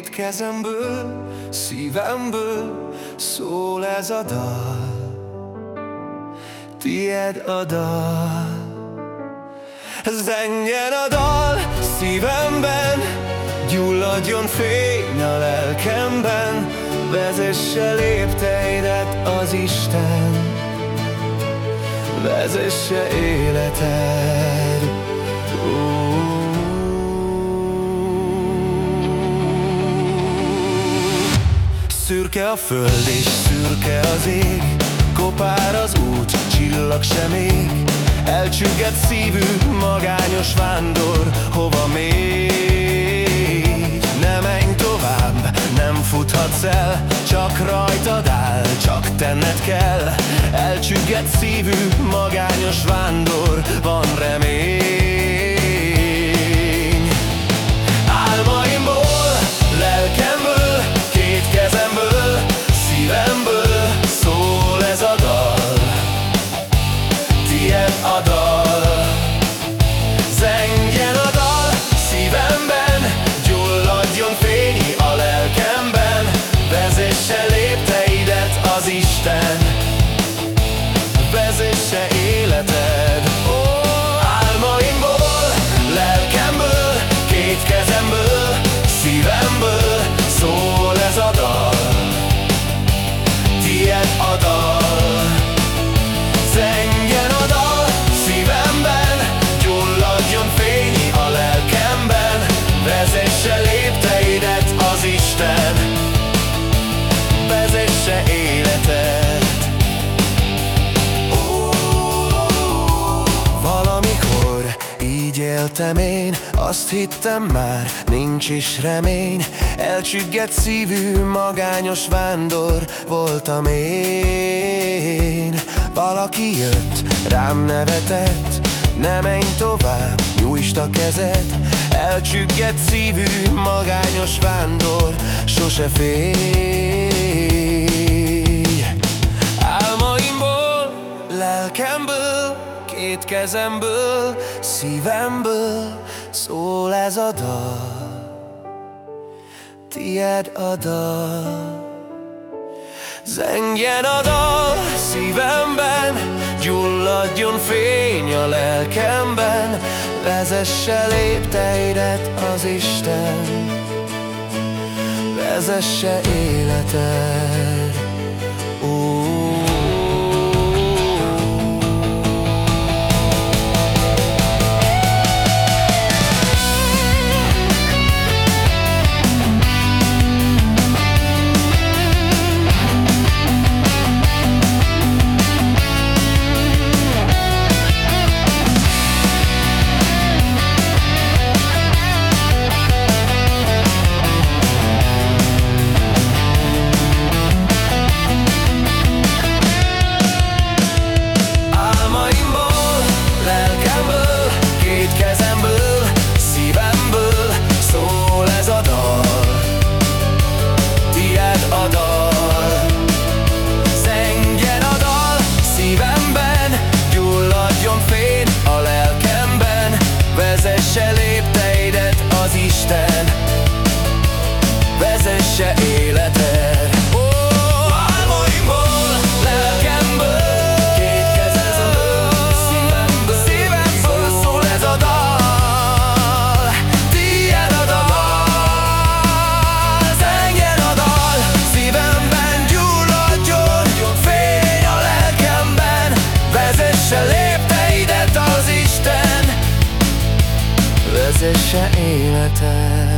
két kezemből, szívemből szól ez a dal. Tied a dal, zengjen a dal szívemben, gyulladjon fény a lelkemben, vezesse lépteidet az Isten, vezesse életed. Szürke a föld és szürke az ég. Kopár az út, csillag sem ég Elcsüggett szívű, magányos vándor Hova még? Ne menj tovább, nem futhatsz el Csak rajtad áll, csak tenned kell. Elcsüggett szívű, magányos vándor Van éltem én, azt hittem már, nincs is remény. Elcsüggett szívű, magányos vándor voltam én. Valaki jött, rám nevetett, ne menj tovább, nyújtsd a kezed Elcsüggett szívű, magányos vándor, sose félj. Álmaimból, lelkemből Két kezemből, szívemből szól ez a dal. Tied a dal. Zengjen a dal szívemben Gyulladjon fény a lelkemben Vezesse lépteidet az Isten. Vezesse életed Latin.